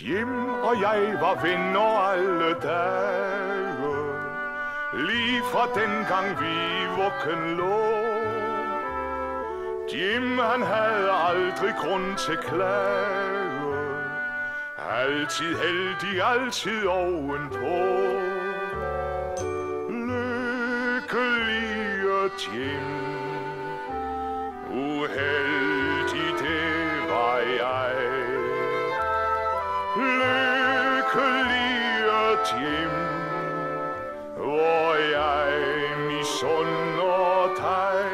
Jim og jeg var venner alle dage, lige fra den gang vi vuggen lå. Jim han havde aldrig grund til klage, altid heldig, altid ovenpå. Lykkelige Jim, Uheld et hjem, hvor jeg misunder dig.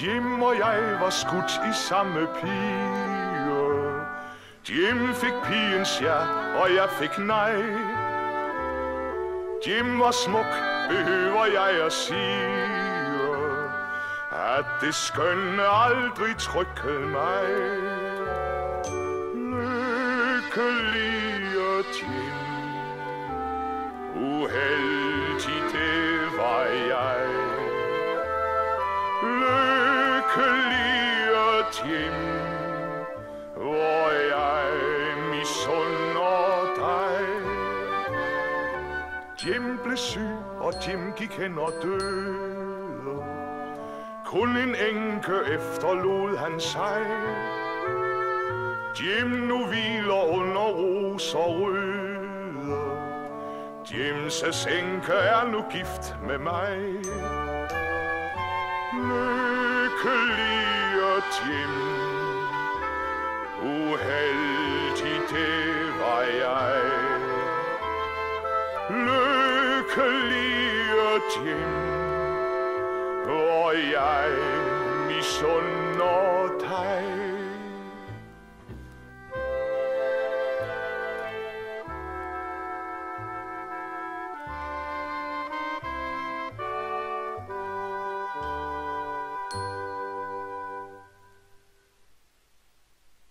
Jim og jeg var skudt i samme pige. Jim fik pigens ja, og jeg fik nej. Jim var smuk, behøver jeg at sige. At det skønne aldrig trykkede mig. lykkelig. Jim, uheldig det var jeg. Lykkelig og Jim, hvor jeg misunder dig. Jim blev syg, og Jim gik hen og døde. Kun en enke efterlod han sig. Jim nu hviler under roser røde. Jims' enke er nu gift med mig. Lykkelige Jim, uheldig det var jeg. Lykkelige Jim, hvor jeg misund